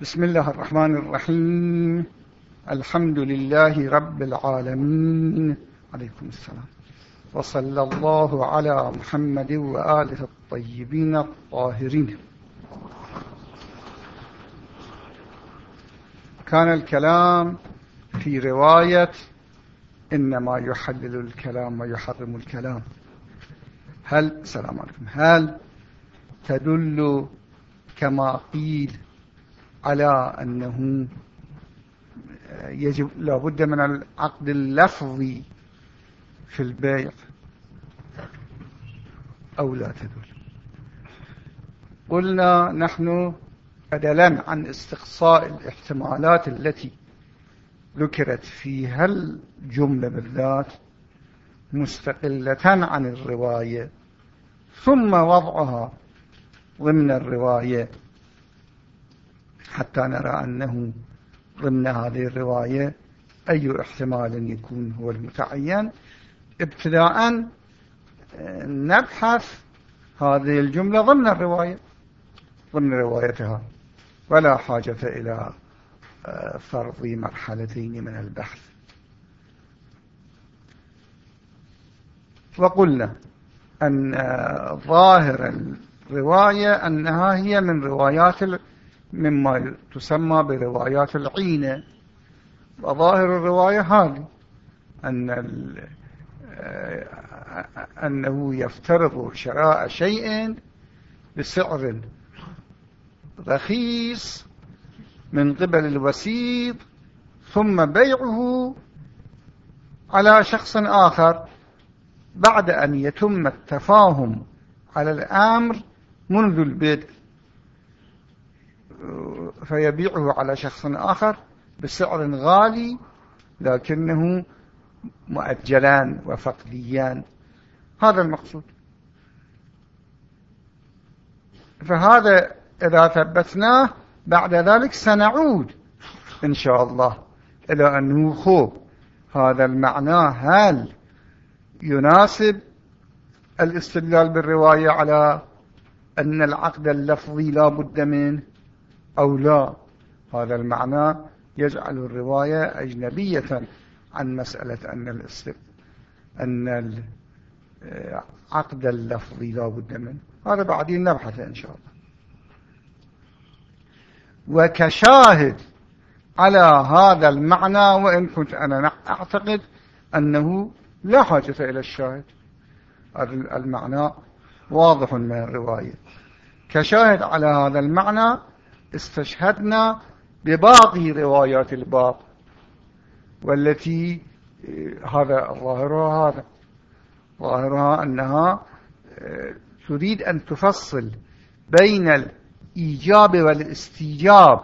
بسم الله الرحمن الرحيم. الحمد لله رب العالمين. عليكم السلام. وصلى الله على محمد وآله الطيبين الطاهرين. كان الكلام في رواية إنما يحلل الكلام ويحرم الكلام. هل السلام عليكم. هل تدل كما قيل على أنه يجب لابد من العقد اللفظي في البيع أو لا تدل. قلنا نحن بدلا عن استقصاء الاحتمالات التي ذكرت في هالجملة بالذات مستقلة عن الرواية ثم وضعها ضمن الرواية حتى نرى أنه ضمن هذه الرواية أي احتمال يكون هو المتعين. ابتداء نبحث هذه الجملة ضمن الرواية ضمن روايتها. ولا حاجة إلى آه، فرض مرحلتين من البحث. وقلنا أن آه، ظاهر الرواية أنها هي من روايات مما تسمى بروايات العينة وظاهر الرواية هذه أن آه، أنه يفترض شراء شيء بسعر رخيص من قبل الوسيط ثم بيعه على شخص آخر بعد أن يتم التفاهم على الأمر منذ البدء. فيبيعه على شخص آخر بسعر غالي لكنه مؤجلان وفقديان. هذا المقصود. فهذا إذا ثبتناه بعد ذلك سنعود إن شاء الله إلى أنه خوب. هذا المعنى هل يناسب الاستدلال بالرواية على أن العقد اللفظي لا بد منه؟ أو لا. هذا المعنى يجعل الرواية أجنبية عن مسألة أن أن العقد اللفظي لا بد منه. هذا بعدين نبحث إن شاء الله. وكشاهد على هذا المعنى وإن كنت أنا أعتقد أنه لا حاجة إلى الشاهد. المعنى واضح من الرواية. كشاهد على هذا المعنى استشهدنا بباقي روايات الباب والتي هذا ظاهرها هذا. ظاهرها أنها آه، تريد أن تفصل بين الإيجاب والاستيجاب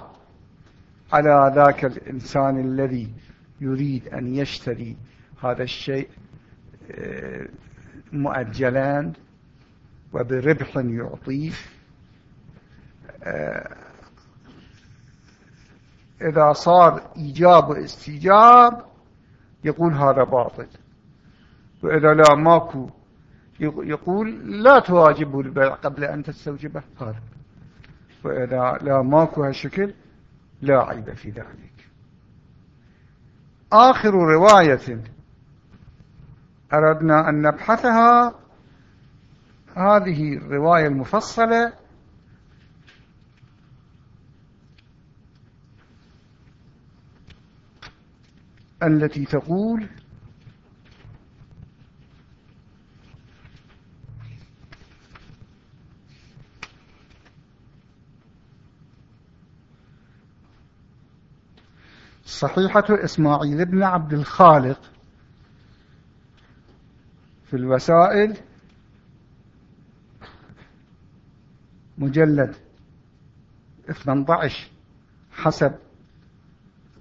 على ذاك الإنسان الذي يريد أن يشتري هذا الشيء آه، مؤجلان وبربح يعطيه. آه، إذا صار إيجاب واستيجاب يقول هذا باطل. وإذا لا ماكو. يقول لا تواجبه البيع قبل أن تستوجبه. هذا. وإذا لا ماكو هالشكل لا عيب في ذلك. آخر رواية. أردنا أن نبحثها. هذه الرواية المفصلة. التي تقول صحيحة إسماعيل بن عبد الخالق في الوسائل مجلد 18 حسب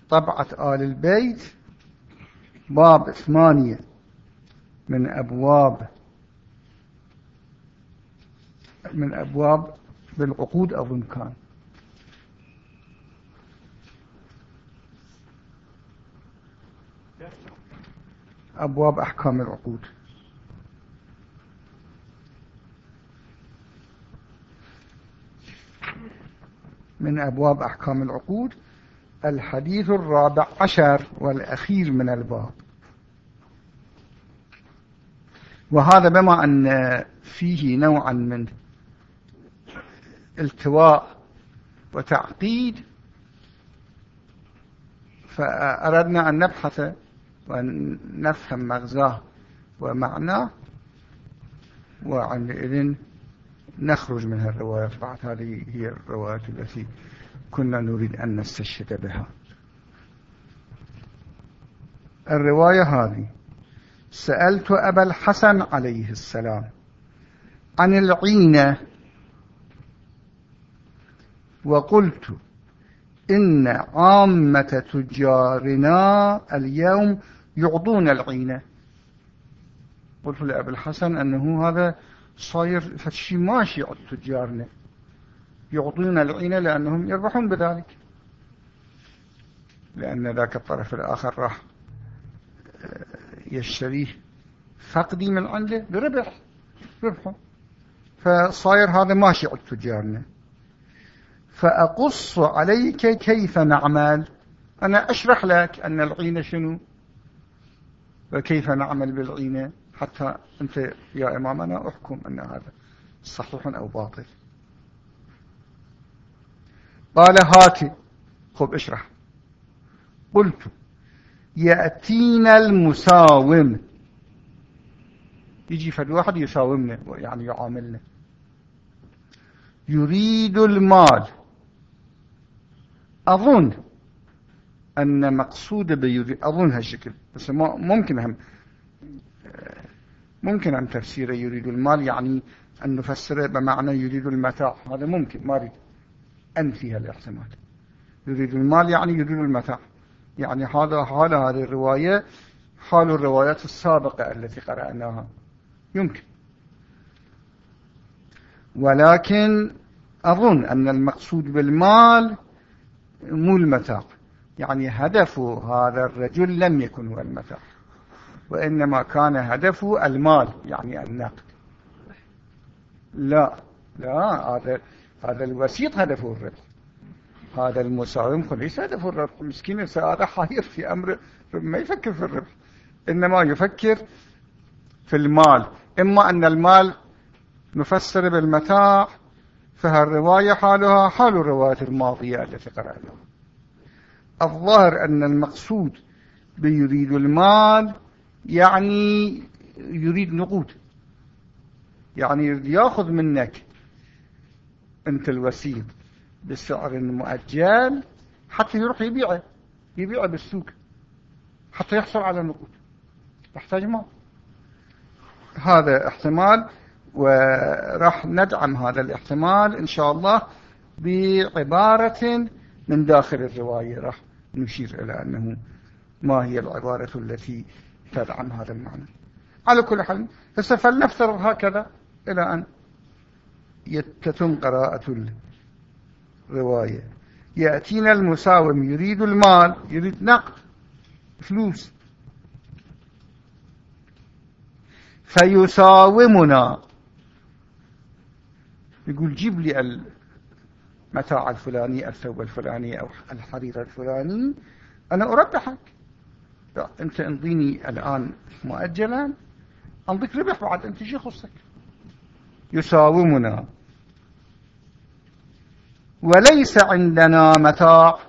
طبعة آل البيت باب ثمانية من أبواب من أبواب بالعقود أظن كان أبواب أحكام العقود. من أبواب أحكام العقود الحديث الرابع عشر والأخير من الباب. وهذا بما أن فيه نوعا من التواء وتعقيد فأردنا أن نبحث وأن نفهم مغزاه ومعناه وعندئذ نخرج من الروايات. بعد هذه هي الروايات التي كنا نريد أن نستشهد بها. الرواية هذه. سألت أبا الحسن عليه السلام عن العينة وقلت إن عامة تجارنا اليوم يعطون العينة قلت لأبي الحسن أنه هذا صاير فشي ماشي عند تجارنا. يعطون العينة لأنهم يربحون بذلك. لأن ذاك الطرف الآخر راح يشتريه. فقدي من عنده بربح ربحه. فصاير هذا ماشي عند تجارنا فأقص عليك كيف نعمل؟ أنا أشرح لك أن العينة شنو؟ وكيف نعمل بالعينة حتى أنت يا إمام أنا أحكم أن هذا صحيح أو باطل. قال هاتي. خب اشرح. قلت يأتينا المساوم. يجي فد واحد يساومنا يعني يعاملنا. يريد المال. أظن أن مقصود بيريد أظن هالشكل بس ممكن هم ممكن أن تفسيره يريد المال يعني أن نفسره بمعنى يريد المتاع. هذا ممكن ما أريد. أنفي الاحتمال يريد المال يعني يريد المتاع. يعني هذا حال هذه الرواية حال الروايات السابقة التي قرأناها. يمكن. ولكن أظن أن المقصود بالمال مو المتاع. يعني هدف هذا الرجل لم يكن هو المتاع. وإنما كان هدفه المال يعني النقد. لا لا هذا هذا الوسيط هدفه الربح هذا المساوم ليس هدفه الربح؟ مسكين هذا حاير في أمر ما يفكر في الربح. إنما يفكر في المال. إما أن المال نفسر بالمتاع فهالرواية حالها؟ حال الرواية الماضية التي قرأناها. الظاهر أن المقصود بيريد المال يعني يريد نقود. يعني يأخذ منك أنت الوسيط. بسعر مؤجل حتى يروح يبيعه يبيعه بالسوق حتى يحصل على نقود. يحتاج مال. هذا احتمال وراح ندعم هذا الاحتمال إن شاء الله بعبارة من داخل الرواية راح نشير إلى أنه ما هي العبارة التي تدعم هذا المعنى. على كل حال فلنفترض هكذا إلى أن تتم قراءة الرواية يأتينا المساوم يريد المال يريد نقد فلوس. فيساومنا. يقول جيب لي المتاع الفلاني الثوب الفلاني أو الحرير الفلاني أنا أربحك. أنت انضيني الآن مؤجلا أنضيك ربح بعد أنت شي خصك يساومنا. وليس عندنا متاع.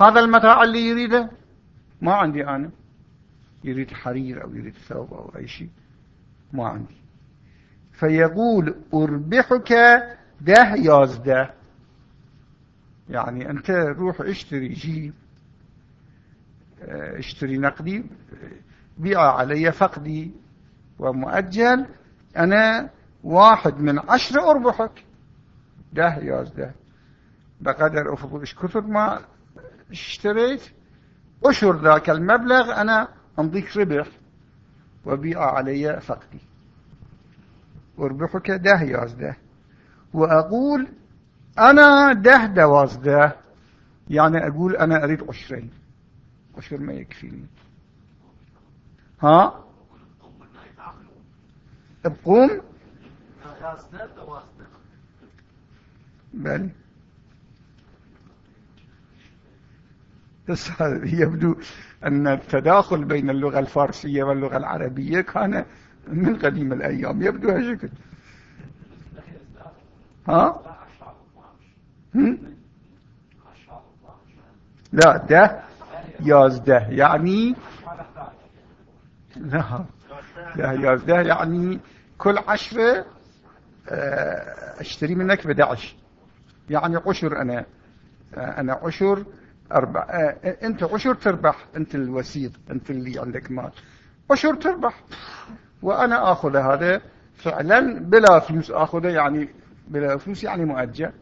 هذا المتاع اللي يريده؟ ما عندي أنا. يريد حرير أو يريد ثوب أو أي شيء. ما عندي. فيقول أربحك ده يازده يعني أنت روح اشتري جيب. اشتري نقدي. بيع علي فقدي. ومؤجل أنا واحد من عشرة أربحك. ده يازده بقدر أفضل إيش كثر ما اشتريت أشهر ذاك المبلغ أنا أمضيك ربح وبيع علي فقدي. أربحك ده يازده وأقول أنا ده دوازده يعني أقول أنا أريد عشرين. عشر ما يكفيني. ها؟ بقوم بل يبدو أن التداخل بين اللغة الفارسية واللغة العربية كان من قديم الأيام. يبدو هالشكل ها؟ لا ده يازده يعني لا ده يازده يعني كل عشرة آه، أشتري منك بدعش يعني عشر أنا آه، أنا عشر أربع. آه، أنت عشر تربح. أنت الوسيط أنت اللي عندك مال. عشر تربح. وأنا أخذ هذا فعلا بلا فلوس. أخذه يعني بلا فلوس يعني مؤجل.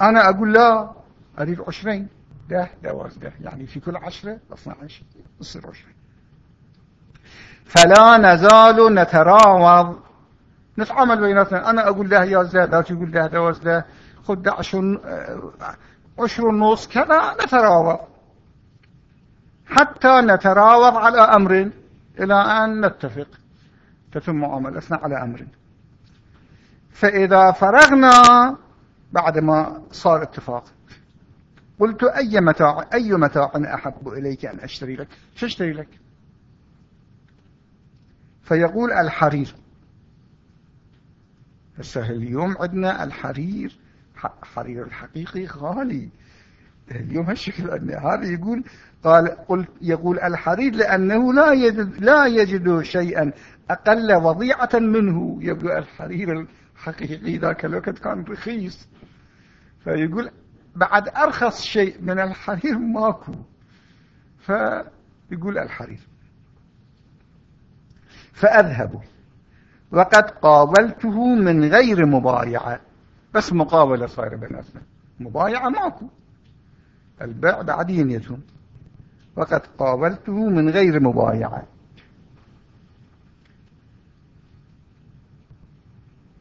أنا أقول لا أريد عشرين. ده دواز ده يعني في كل عشرة اثنى عشر يصير عشرين. فلا نزال نتراوض. نتعامل بيناتنا. أنا أقول له يا زاد لا تقول له دواز ده. خد عشر عشر ونص كذا نتراوض. حتى نتراوض على أمر إلى أن نتفق. تتم معاملتنا على أمر. فإذا فرغنا بعد ما صار اتفاق قلت أي متاع أي متاع أحب إليك أن أشتري لك؟ شو اشتري لك. فيقول الحرير هسه اليوم عندنا الحرير. حرير الحقيقي غالي. اليوم هالشكل هذا يقول قال قلت يقول الحرير لأنه لا يجد لا يجد شيئا أقل وضيعة منه. يقول الحرير الحقيقي ذاك الوقت كان رخيص. فيقول بعد أرخص شيء من الحرير ماكو. فيقول الحرير فأذهب. وقد قابلته من غير مبايعة. بس مقابلة صايرة بيناتنا مبايعة ماكو البيع بعدين يتم وقد قابلته من غير مبايعة.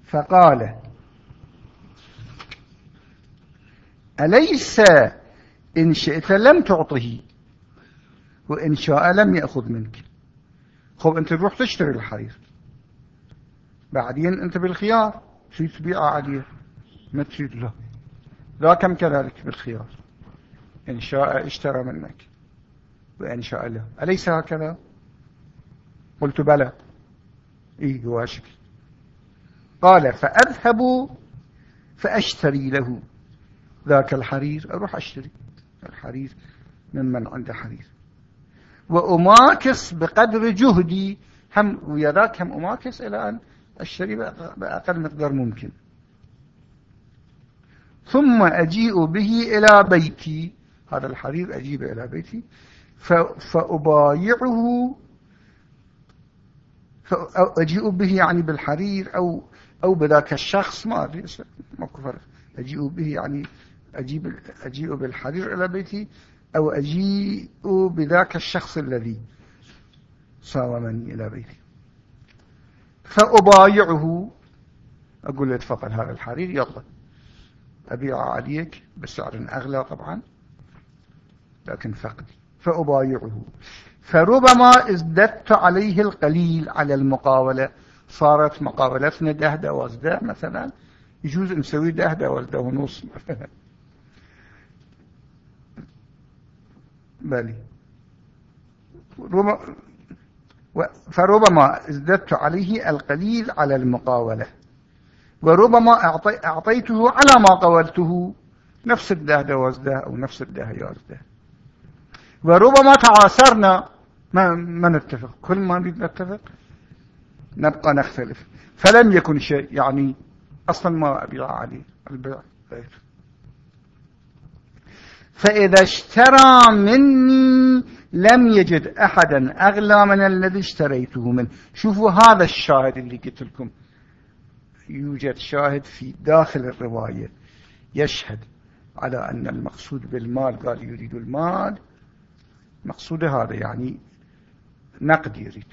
فقال أليس إن شئت لم تعطه؟ وإن شاء لم يأخذ منك. خب أنت تروح تشتري الحرير. بعدين أنت بالخيار. شو تبيعه عليه ما تريد له. لا كم كذلك بالخيار؟ إن شاء اشترى منك. وإن شاء له أليس هكذا؟ قلت بلى. إيه واشك قال فأذهب فأشتري له. ذاك الحرير أروح أشتري. الحرير ممن عنده حرير. وأماكس بقدر جهدي. هم ويا ذاك هم أماكس إلى أن أشتري بأقل مقدار ممكن. ثم أجيء به إلى بيتي. هذا الحرير أجيب إلى بيتي. فأبايعه. فأجيء به يعني بالحرير أو أو بذاك الشخص ما أدري ماكو فرق. أجيء به يعني أجيب أجيء بالحرير إلى بيتي أو أجيء بذاك الشخص الذي صاومني إلى بيتي. فأبايعه. أقول له تفضل هذا الحرير يلا. أبيع عليك بسعر أغلى طبعا لكن فقدي. فأبايعه. فربما ازددت عليه القليل على المقاولة. صارت مقاولتنا ده دوازده مثلا. يجوز نسوي ده دوازده ونص مثلا. بالي فربما ازددت عليه القليل على المقاولة. وربما أعطيته على ما قولته. نفس الده دوازده أو نفس الده يازده وربما تعاصرنا ما, ما نتفق. كل ما نريد نتفق نبقى نختلف. فلم يكن شيء. يعني أصلا ما أبيع عليه البيع غير. فإذا اشترى مني لم يجد أحدا أغلى من الذي اشتريته منه. شوفوا هذا الشاهد اللي قلت لكم. يوجد شاهد في داخل الرواية. يشهد على أن المقصود بالمال قال يريد المال مقصود هذا يعني نقد يريد.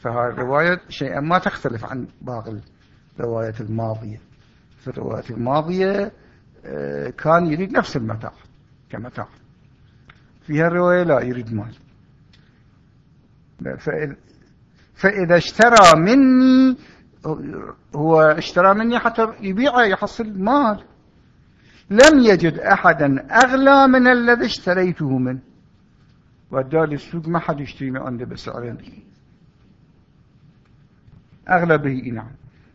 فهذه الرواية شيئا ما تختلف عن باقي الروايات الماضية. في الروايات الماضية آه، كان يريد نفس المتاع كمتاع. فيها الرواية لا يريد مال. فإذا اشترى مني هو اشترى مني حتى يبيعه يحصل مال. لم يجد أحدا أغلى من الذي اشتريته منه. ودال السوق ما حد يشتري من عنده بسعرين أغلى به نعم.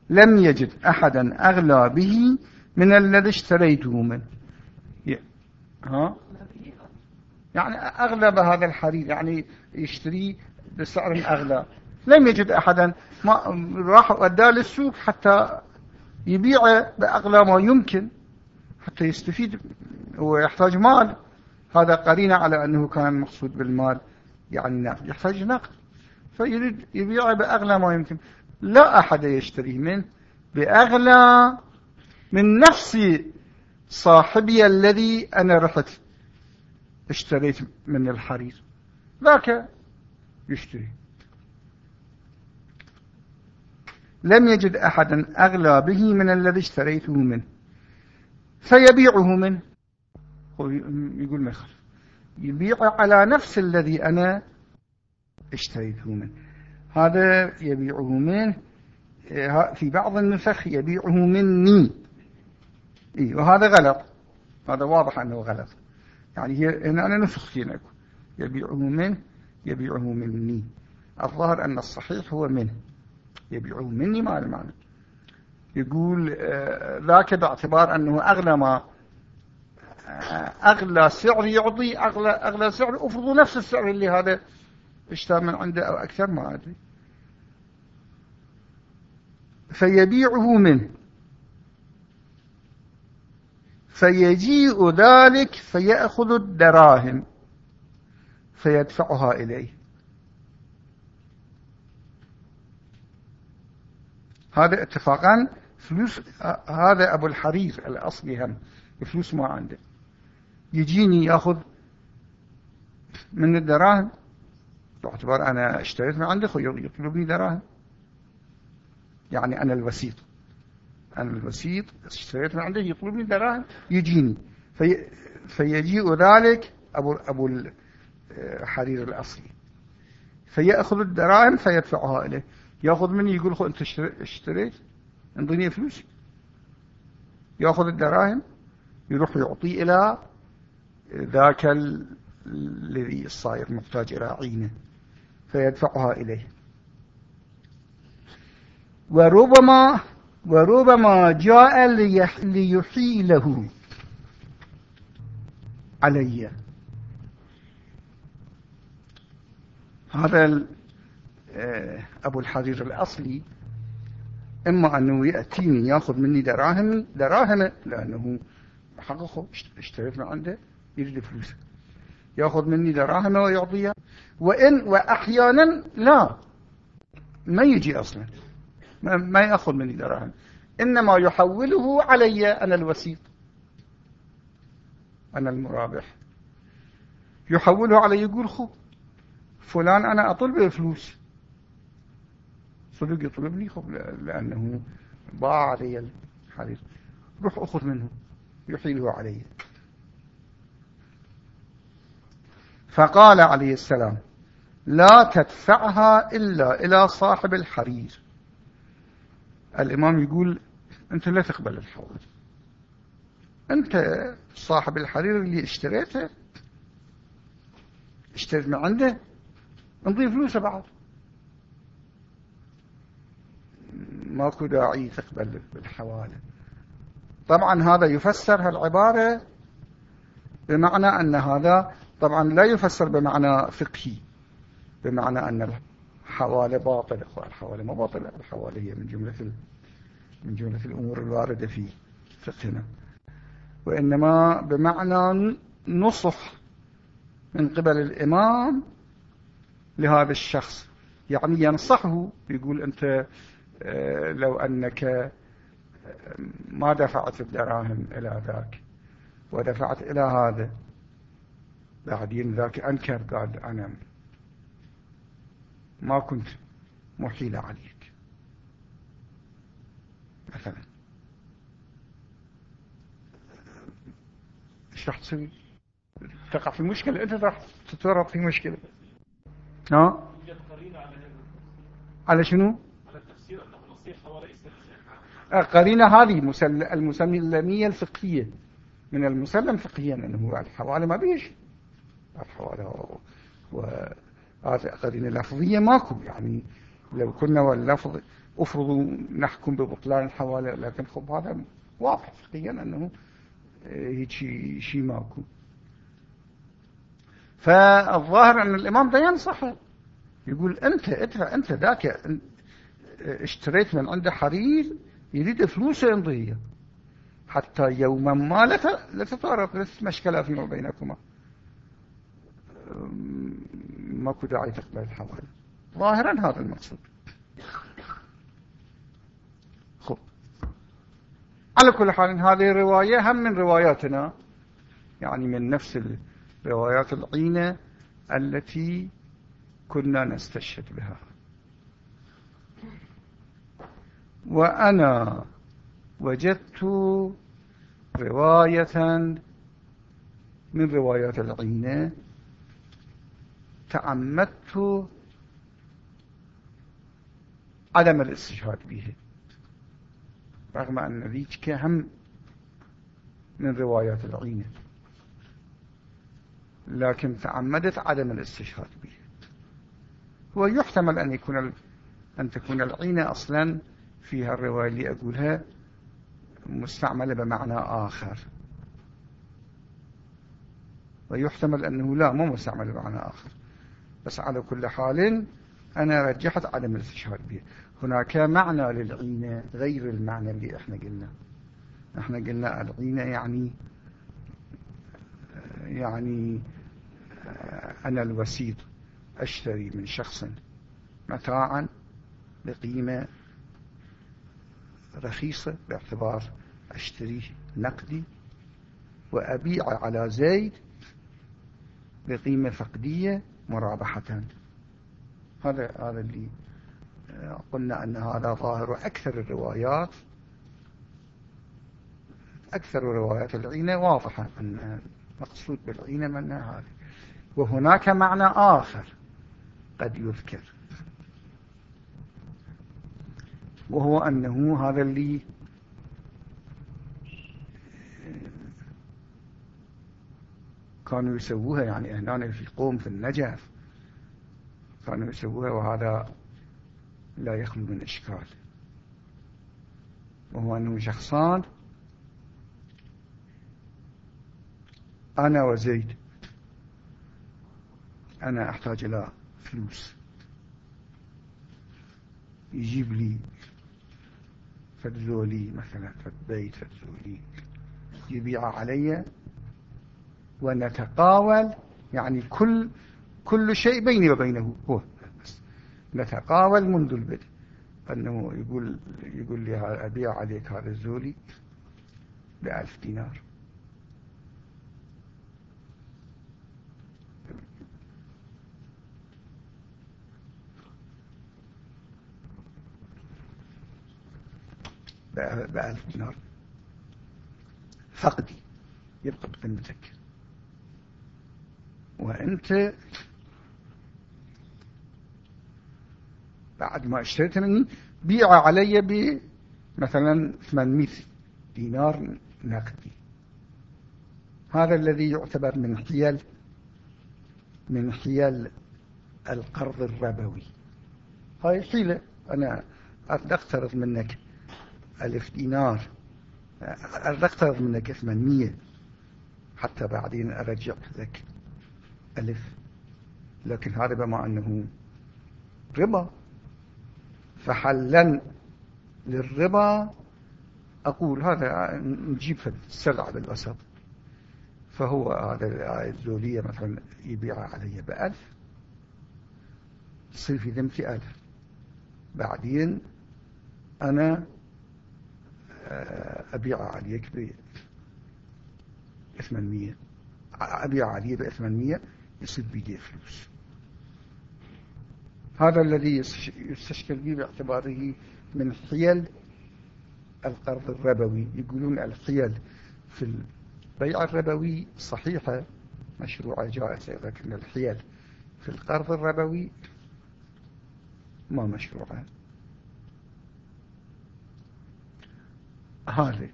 لم يجد أحدا أغلى به من الذي اشتريته منه. ها؟ يعني أغلى بهذا الحرير يعني يشتري بسعر أغلى. لم يجد أحدا. ما راح وداه للسوق حتى يبيعه بأغلى ما يمكن حتى يستفيد. هو يحتاج مال. هذا قرينة على أنه كان المقصود بالمال. يعني نقد. يحتاج نقد. فيريد يبيعه بأغلى ما يمكن. لا أحد يشتريه منه. بأغلى من نفس صاحبي الذي أنا رحت اشتريت من الحرير. ذاك يشتري. لم يجد أحدا أغلى به من الذي اشتريته منه. فيبيعه منه. يقول ما يخالف. يبيع على نفس الذي أنا اشتريته منه. هذا يبيعه منه. في بعض النسخ يبيعه مني. إيه وهذا غلط. هذا واضح أنه غلط. يعني هي هنا أنا نسختين يبيعه منه يبيعه مني. الظاهر أن الصحيح هو منه. يبيعه مني ما المعنى يقول آه، ذاك باعتبار أنه أغلى ما آه، أغلى سعر يعطي أغلى, أغلى سعر أفرضوا نفس السعر اللي هذا اشترى من عنده أو أكثر ما أدري. فيبيعه منه. فيجيء ذلك فيأخذ الدراهم فيدفعها إليه. هذا اتفاقا فلوس هذا أبو الحرير الأصلي هم فلوس ما عنده. يجيني يأخذ من الدراهم. باعتبار أنا اشتريت من عنده يطلبني دراهم. يعني أنا الوسيط. أنا الوسيط اشتريت من عنده يطلبني دراهم يجيني. في فيجيء ذلك أبو, أبو الحرير الأصلي. فيأخذ الدراهم فيدفعها إليه. يأخذ مني يقول خو أنت اشتريت؟ انضني فلوس. يأخذ الدراهم يروح يعطي إلى ذاك الذي الصاير محتاج إلى عينة فيدفعها إليه. وربما وربما جاء ليحيله علي. هذا أبو الحرير الأصلي إما أنه يأتيني يأخذ مني دراهم دراهم لأنه حقه اشتريت من عنده يريد فلوسه. يأخذ مني دراهم ويعطيها وإن وأحيانا لا ما يجي أصلا. ما يأخذ مني دراهم. إنما يحوله علي أنا الوسيط. أنا المرابح. يحوله علي يقول خو فلان أنا أطلب فلوس. صدق يطلبني خب لأنه باع علي الحديث روح أخذ منه يحيله علي. فقال عليه السلام لا تدفعها إلا إلى صاحب الحرير. الإمام يقول أنت لا تقبل الحوال أنت صاحب الحرير اللي اشتريته اشتريت من عنده نضيف فلوسه بعد ماكو داعي تقبل بالحوالة طبعا هذا يفسر هالعبارة بمعنى أن هذا طبعا لا يفسر بمعنى فقهي بمعنى أن الحوالة باطلة الحوالة ما باطلة الحوالة هي من جملة من جملة الأمور الواردة في فقهنا. وإنما بمعنى نصح من قبل الإمام لهذا الشخص. يعني ينصحه يقول أنت لو أنك آه، ما دفعت الدراهم إلى ذاك ودفعت إلى هذا بعدين ذاك أنكر قال أنا ما كنت محيل عليك. مثلا. إيش راح تسوي؟ تقع في مشكلة؟ أنت راح تتورط في مشكلة. ها؟ على شنو؟ قرينة هذه المسمية الفقهية. من المسلم فقهيا أنه الحوالي ما بيش. الحوالي قرينة لفظية ماكو. يعني لو كنا واللفظ أفرضوا نحكم ببطلان الحوالي لكن خب هذا واضح فقهيا أنه هيك شيء ماكو. فالظاهر أن الإمام ده ينصحه يقول أنت أنت ذاك اشتريت من عنده حرير يريد فلوسه يمضيه حتى يوما ما لا تتعرض مشكلة فيما بينكما. ماكو داعي تقبل الحوالي ظاهرا هذا المقصود. خب. على كل حال هذه الرواية هم من رواياتنا. يعني من نفس الروايات العينة التي كنا نستشهد بها. وأنا وجدت رواية من روايات العينة تعمدت عدم الاستشهاد به رغم أن ذيك هم من روايات العينة لكن تعمدت عدم الاستشهاد به. ويحتمل أن يكون أن تكون العينة أصلا فيها الرواية اللي أقولها مستعملة بمعنى آخر. ويحتمل أنه لا مو مستعمل بمعنى آخر. بس على كل حال أنا رجحت عدم الاستشهاد به هناك معنى للعينة غير المعنى اللي إحنا قلنا. إحنا قلنا العينة يعني يعني أنا الوسيط أشتري من شخص متاعا بقيمة رخيصة باعتبار أشتريه نقدي وأبيع على زيد بقيمة فقدية مرابحة. هذا هذا اللي قلنا أن هذا ظاهر أكثر الروايات. أكثر روايات العينة واضحة أن مقصود بالعينة من هذه. وهناك معنى آخر قد يذكر. وهو أنه هذا اللي كانوا يسووها يعني هنا في قوم في النجف. كانوا يسووها وهذا لا يخلو من إشكال. وهو أنه شخصان أنا وزيد أنا أحتاج إلى فلوس. يجيب لي فدزولي مثلا فبيت فدزولي. يبيع علي ونتقاول يعني كل كل شيء بيني وبينه هو. نتقاول منذ البدء أنه يقول يقول لي أبيع عليك هذا الزولي بألف دينار. بألف دينار. فقدي. يبقى بذمتك وأنت بعد ما اشتريت مني بيع علي بمثلا 800 دينار نقدي. هذا الذي يعتبر من حيل من حيل القرض الربوي. هاي حيلة. أنا أقترض منك. ألف دينار. أقترض منك 800 حتى بعدين أرجع لك ألف. لكن هذا بما أنه ربا. فحلا للربا. أقول هذا نجيب السلعة بالوسط فهو هذا الزولية مثلا يبيع علي بألف. تصير في ذمتي ألف. بعدين أنا أبيع عليك ب 800 أبيع عليه ب 800 يصير بيدي فلوس. هذا الذي يستشكل به باعتباره من حيل القرض الربوي. يقولون الحيل في البيع الربوي صحيحة مشروعة جائزة لكن الحيل في القرض الربوي ما مشروعة. هذا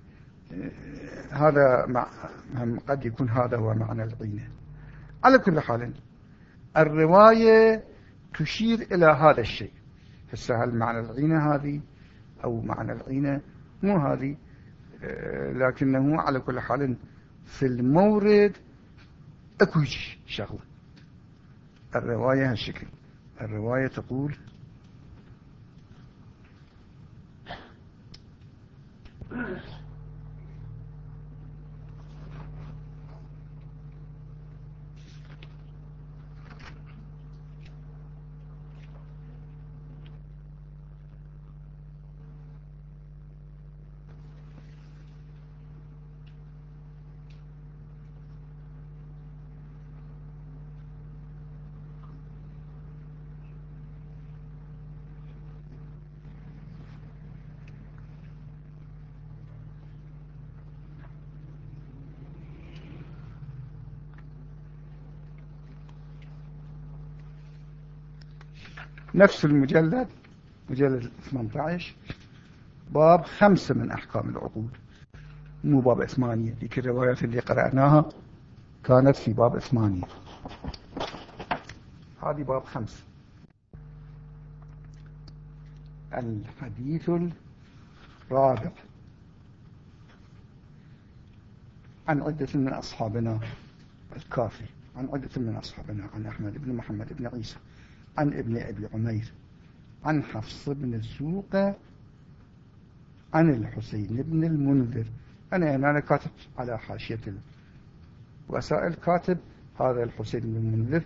هذا مع قد يكون هذا هو معنى العينة على كل حال الرواية تشير إلى هذا الشيء. هسه هل معنى العينة هذه أو معنى العينة مو هذه. آه، لكنه على كل حال في المورد أكو شغلة. الرواية هالشكل. الرواية تقول Yes. نفس المجلد مجلد 18 باب خمسة من أحكام العقود مو باب ثمانية ذيك الروايات اللي قرأناها كانت في باب ثمانية هذه باب خمسة. الحديث الرابع. عن عدة من أصحابنا الكافي عن عدة من أصحابنا عن أحمد بن محمد بن عيسى. عن ابن أبي عمير عن حفص بن السوق عن الحسين بن المنذر. أنا أنا كاتب على حاشية الوسائل كاتب هذا الحسين بن المنذر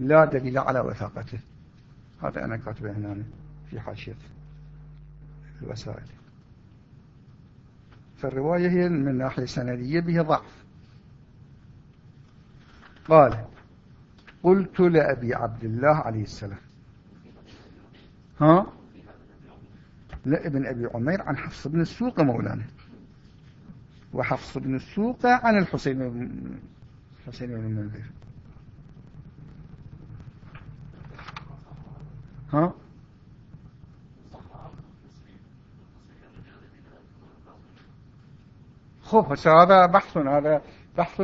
لا دليل على وثاقته. هذا أنا كاتبه هنا في حاشية الوسائل. فالرواية هي من ناحية سندية به ضعف. قال قلت لأبي عبد الله عليه السلام. ها؟ لابن أبي عمير عن حفص بن السوق مولانا. وحفص بن السوق عن الحسين بن حسين بن المنذر ها؟ خب هذا بحث هذا بحث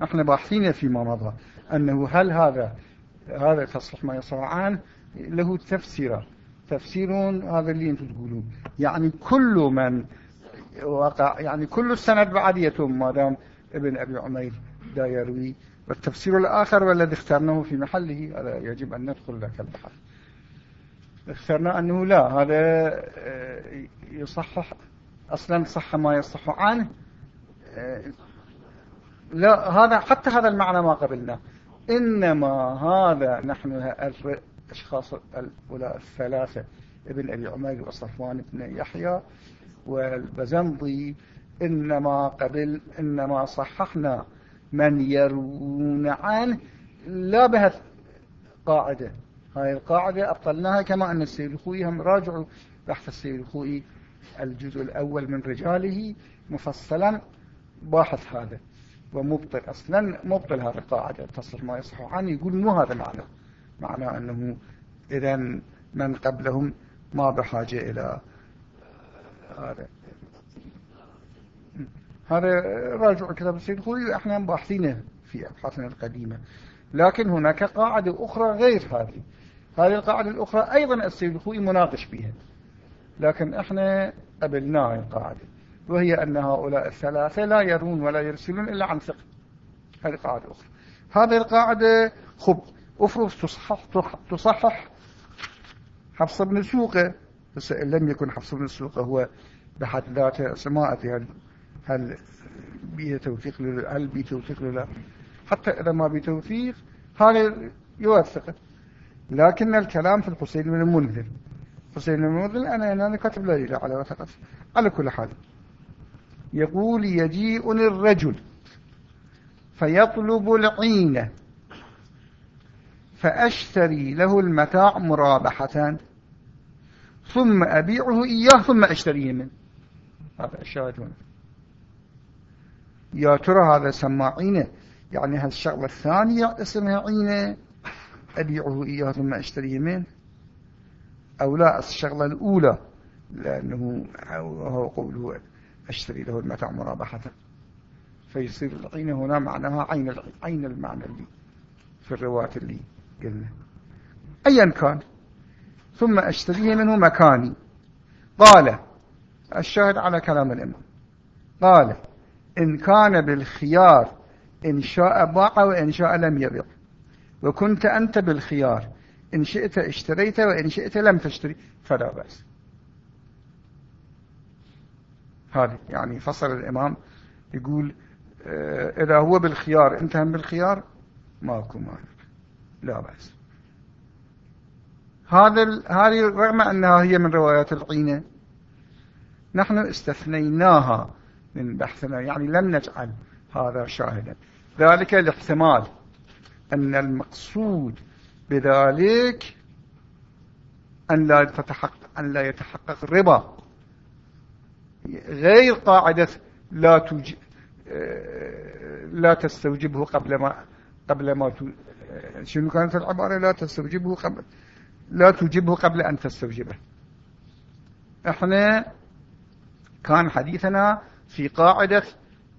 نحن باحثين فيما مضى. أنه هل هذا هذا تصلح ما يصرعان له تفسير تفسير هذا اللي أنتم تقولون. يعني كل من وقع يعني كل السند بعد يتم ما دام ابن أبي عمير دا يروي. والتفسير الآخر والذي اخترناه في محله هذا يجب أن ندخل لك البحث. اخترنا أنه لا هذا آه، يصحح أصلا صح ما يصح عنه. آه، لا هذا حتى هذا المعنى ما قبلنا إنما هذا نحن الأشخاص الأولى الثلاثة. ابن أبي عمير وصفوان بن يحيى والبزنضي. إنما قبل إنما صححنا من يرون عنه. لا بها قاعدة. هاي القاعدة أبطلناها كما أن السيد الخوي هم راجعوا بحث السيد الخوي الجزء الأول من رجاله. مفصلا باحث هذا. ومبطل أصلا مبطل هذا القاعدة تصل ما يصح عنه يقول مو هذا معنى. معنى أنه إذا من قبلهم ما بحاجة إلى هذا. هذا راجع كتاب السيد الخوي إحنا باحثينه في أبحاثنا القديمة. لكن هناك قاعدة أخرى غير هذه. هذه القاعدة الأخرى أيضا السيد الخوي مناقش بها. لكن إحنا قبلناها القاعدة. وهي أن هؤلاء الثلاثة لا يرون ولا يرسلون إلا عن ثقة. هذه قاعدة أخرى. هذه القاعدة خب. أفرض تصحح, تصحح حفص بن سوقة بس إن لم يكن حفص بن سوقة هو بحد ذاته سماءة هل هل بيه توثيق هل بيه توثيق لا. حتى إذا ما بتوثيق هذا يوثق. لكن الكلام في الحسين بن المنذر. حسين بن المنذر أنا أنا كاتب لا على وثقته على كل حال. يقول يجيئني الرجل فيطلب العين فأشتري له المتاع مرابحة ثم أبيعه إياه ثم أشتريه منه. هذا الشاهد هنا يا ترى هذا سمى عينه؟ يعني هالشغلة الثانية اسمها عينة. أبيعه إياه ثم أشتريه منه. أو لا الشغلة الأولى لأنه هو قوله أشتري له المتاع مرابحة. فيصير العين هنا معناها عين عين المعنى اللي في الرواة اللي قلنا. أيا كان. ثم أشتريه منه مكاني. قال الشاهد على كلام الإمام. قال إن كان بالخيار إن شاء باع وإن شاء لم يبع وكنت أنت بالخيار. إن شئت اشتريت وإن شئت لم تشتري فلا بأس. هذه يعني فصل الإمام يقول آه، إذا هو بالخيار أنت هم بالخيار؟ ماكو مانع. لا بأس. هذا هذه رغم أنها هي من روايات العينة نحن استثنيناها من بحثنا يعني لم نجعل هذا شاهدا. ذلك الاحتمال أن المقصود بذلك أن لا تتحقق أن لا يتحقق الربا غير قاعدة لا توجب لا تستوجبه قبل ما قبل ما شنو كانت العبارة؟ لا تستوجبه قبل لا توجبه قبل أن تستوجبه. إحنا كان حديثنا في قاعدة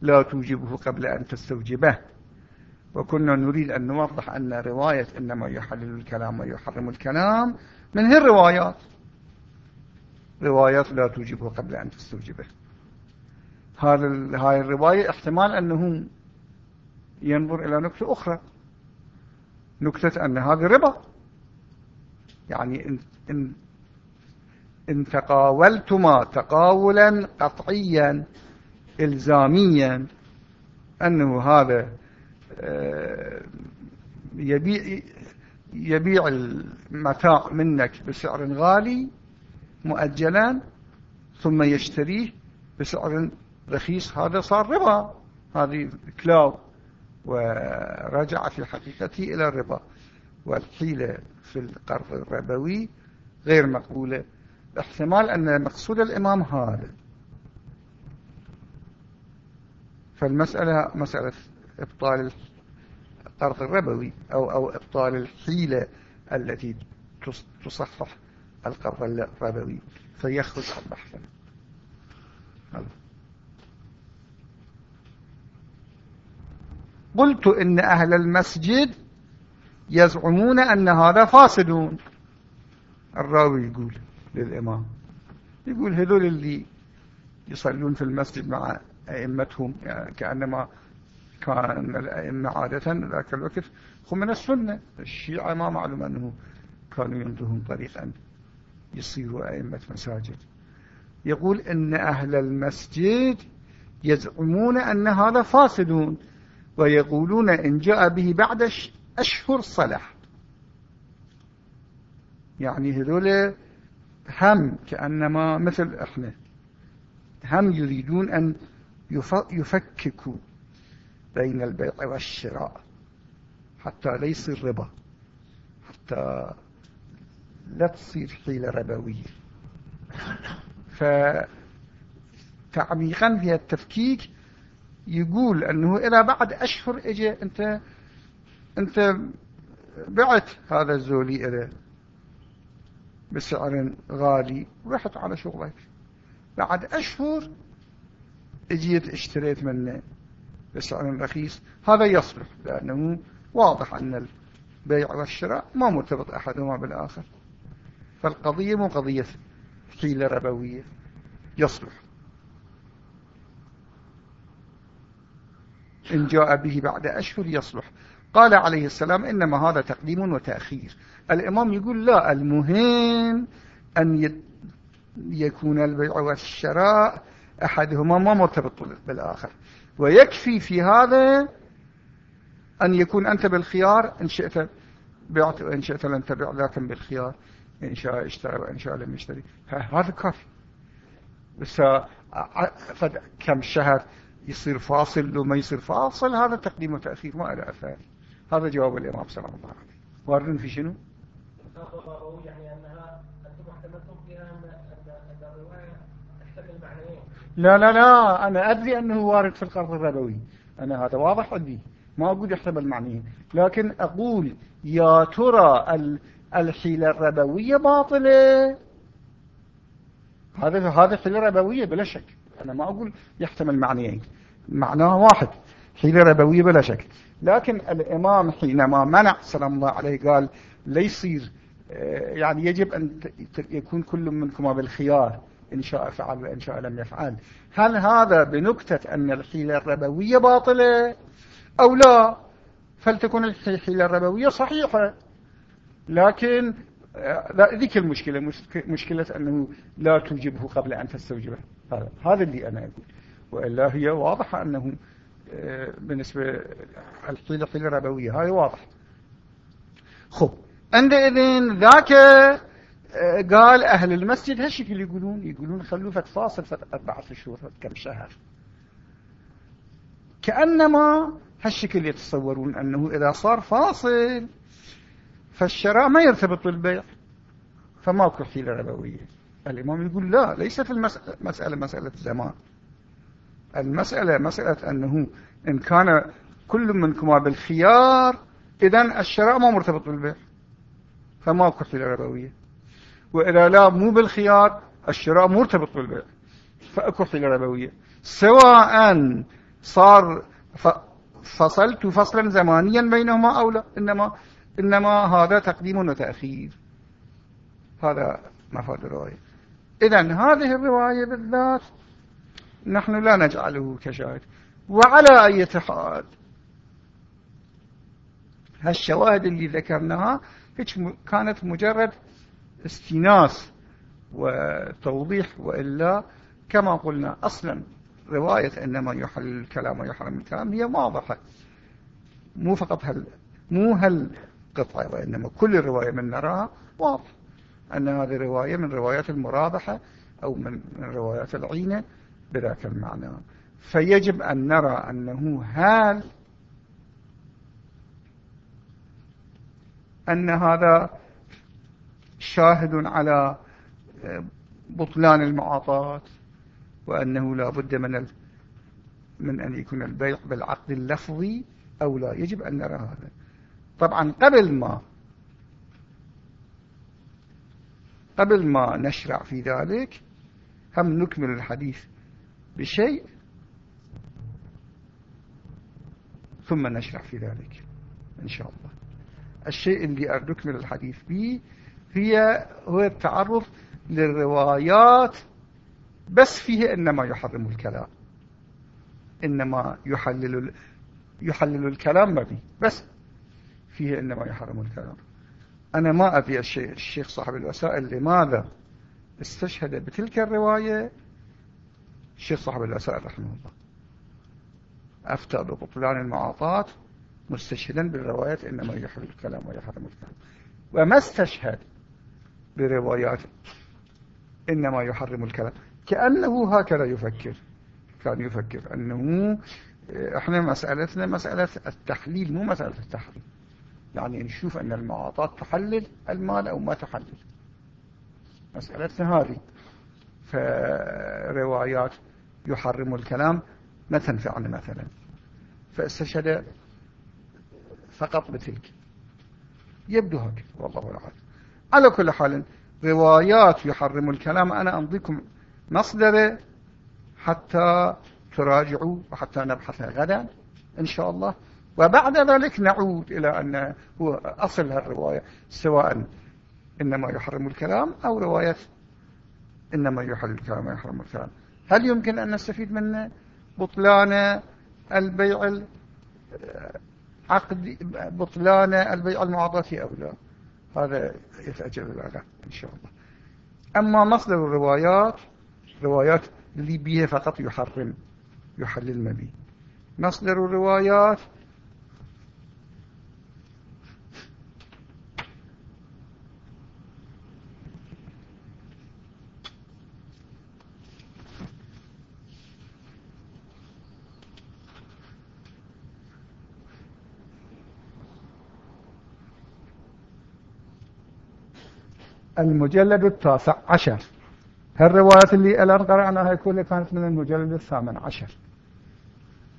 لا توجبه قبل أن تستوجبه. وكنا نريد أن نوضح أن رواية إنما يحلل الكلام ويحرم الكلام. من هي الروايات؟ روايات لا توجبه قبل أن تستوجبه. هذا هاي الرواية احتمال أنه ينظر إلى نكتة أخرى. نكتة أن هذا ربا. يعني إن, إن, إن تقاولتما تقاولا قطعيا إلزاميا أنه هذا آه، يبيع يبيع المتاع منك بسعر غالي مؤجلا ثم يشتريه بسعر رخيص. هذا صار ربا. هذه كلاو ورجع في حقيقته إلى الربا. والحيلة في القرض الربوي غير مقبولة. احتمال أن مقصود الإمام هذا. فالمسألة مسألة إبطال القرض الربوي أو, أو إبطال الحيلة التي تصحح القرض الربوي فيخرج عن بحثنا. قلت إن أهل المسجد يزعمون أن هذا فاسدون. الراوي يقول للإمام يقول هذول اللي يصلون في المسجد مع أئمتهم يعني كأنما كان الأئمة عادة ذاك الوقت هم من السنة. الشيعة ما معلوم أنه كانوا ينتهون طريقا. يصيروا أئمة مساجد. يقول إن أهل المسجد يزعمون أن هذا فاسدون ويقولون إن جاء به بعد أشهر صلح يعني هذول هم كأنما مثل إحنا. هم يريدون أن يفككوا بين البيع والشراء حتى ليس الربا حتى لا تصير حيلة ربوية. فتعميقا في التفكيك يقول أنه إذا بعد أشهر إجي أنت أنت بعت هذا الزولي إليه بسعر غالي ورحت على شغلك. بعد أشهر إجيت اشتريت منه بسعر رخيص. هذا يصلح لأنه واضح أن البيع والشراء ما مرتبط أحدهما بالآخر. فالقضية مو قضية حيلة ربوية. يصلح. إن جاء به بعد أشهر يصلح. قال عليه السلام إنما هذا تقديم وتأخير. الإمام يقول لا المهم أن يكون البيع والشراء أحدهما ما مرتبط بالآخر. ويكفي في هذا أن يكون أنت بالخيار إن شئت بعت وإن شئت لن تبع لكن بالخيار. إن شاء اشترى وإن شاء لم يشتري. هذا كافي. بس كم شهر يصير فاصل لو ما يصير فاصل هذا تقديم وتأخير ما له أثار هذا جواب الإمام صلى الله عليه واردن في شنو؟ يعني أنها أنتم فيها أن الرواية تحتمل معنيين لا لا لا أنا أدري أنه وارد في القرض الربوي. أنا هذا واضح عندي. ما أقول يحتمل معنيين لكن أقول يا ترى الحيلة الربوية باطلة. هذا هذا حيلة ربوية بلا شك. أنا ما أقول يحتمل معنيين. معناه واحد. حيلة ربوية بلا شك. لكن الإمام حينما منع سلام الله عليه قال لا يصير آه، يعني يجب أن يكون كل منكما بالخيار إن شاء فعل وإن شاء لم يفعل. هل هذا بنكتة أن الحيلة الربوية باطلة أو لا؟ فلتكن الحيلة الربوية صحيحة. لكن آه، ذيك المشكلة مشكلة أنه لا توجبه قبل أن تستوجبه. هذا هذا اللي أنا أقول. وإلا هي واضحة أنه آه، بالنسبة الحيلة حيلة ربوية. هاي واضح خب عندئذ ذاك آه، قال أهل المسجد هالشكل يقولون؟ يقولون خلوه فاصل أربعة شهور كم شهر. كأنما هالشكل يتصورون أنه إذا صار فاصل فالشراء ما يرتبط بالبيع فماكو حيلة ربوية. الإمام يقول لا ليست المسألة مسألة زمان. المسألة مسألة أنه إن كان كل منكما بالخيار إذا الشراء ما مرتبط بالبيع. فماكو حيلة ربوية. وإذا لا مو بالخيار الشراء مرتبط بالبيع. فأكو حيلة ربوية. سواء صار فصلت فصلا زمانيا بينهما أو لا إنما, إنما هذا تقديم وتأخير. هذا مفاد الرواية. إذا هذه الرواية بالذات نحن لا نجعله كشاهد. وعلى أي حال هالشواهد اللي ذكرناها كانت مجرد استناس وتوضيح وإلا كما قلنا أصلا رواية إنما يحل الكلام ويحرم الكلام هي واضحة. مو فقط هل مو هالقطعة وإنما كل رواية من نراها واضح. أن هذه رواية من روايات المرابحة أو من روايات العينة بذاك المعنى فيجب أن نرى أنه هال أن هذا شاهد على بطلان المعاطات وأنه لا بد من من أن يكون البيع بالعقد اللفظي أو لا. يجب أن نرى هذا. طبعا قبل ما قبل ما نشرع في ذلك هم نكمل الحديث بشيء ثم نشرع في ذلك إن شاء الله. الشيء اللي نكمل الحديث به هي هو التعرض للروايات بس فيه إنما يحرم الكلام إنما يحلل يحلل الكلام فيه بس. فيه إنما يحرم الكلام. أنا ما أبي الشيخ صاحب الوسائل لماذا استشهد بتلك الرواية؟ الشيخ صاحب الوسائل رحمه الله. أفتى ببطلان المعاطات مستشهدا بالروايات إنما يحرم الكلام ويحرم الكلام. وما استشهد بروايات إنما يحرم الكلام؟ كأنه هكذا يفكر. كان يفكر أنه إحنا مسألتنا مسألة التحليل مو مسألة التحريم. يعني نشوف أن المعاطات تحلل المال أو ما تحلل. مسألتنا هذه. فروايات يحرم الكلام ما تنفعنا مثلا. فاستشهد فقط بتلك. يبدو هكذا والله أعلم على كل حال روايات يحرم الكلام أنا أمضيكم مصدره حتى تراجعوا وحتى نبحث غدا إن شاء الله. وبعد ذلك نعود إلى أن هو أصل الرواية سواء إنما يحرم الكلام أو رواية إنما يحل الكلام ويحرم الكلام. هل يمكن أن نستفيد منه بطلان البيع عقد بطلان البيع المعاضاتي أو لا؟ هذا يتأجل الآن إن شاء الله. أما مصدر الروايات روايات اللي بيها فقط يحرم يحلل المبي مصدر الروايات المجلد التاسع عشر. هالروايات اللي الآن قرأناها كلها كانت من المجلد الثامن عشر.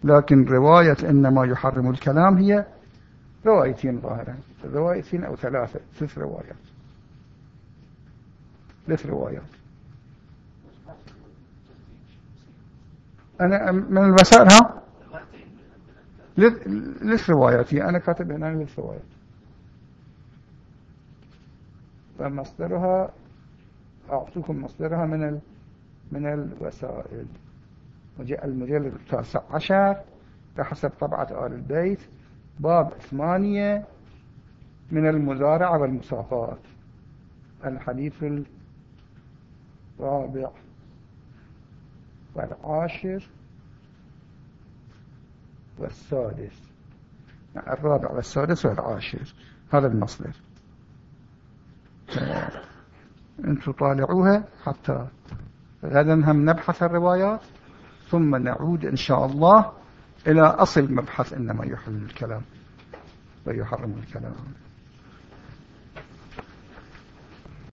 لكن رواية إنما يحرم الكلام هي روايتين ظاهرا روايتين أو ثلاثة ثلاث روايات. ثلاث روايات. أنا من المسائل ها؟ للروايات أنا كاتب هنا للروايات فمصدرها أعطيكم مصدرها من ال... من الوسائل. المجلد التاسع عشر بحسب طبعة آل البيت. باب ثمانية من المزارعة والمساقات الحديث الرابع. والعاشر. والسادس. الرابع والسادس والعاشر. هذا المصدر. أنتم طالعوها حتى غدا هم نبحث الروايات ثم نعود إن شاء الله إلى أصل مبحث إنما يحل الكلام ويحرم الكلام.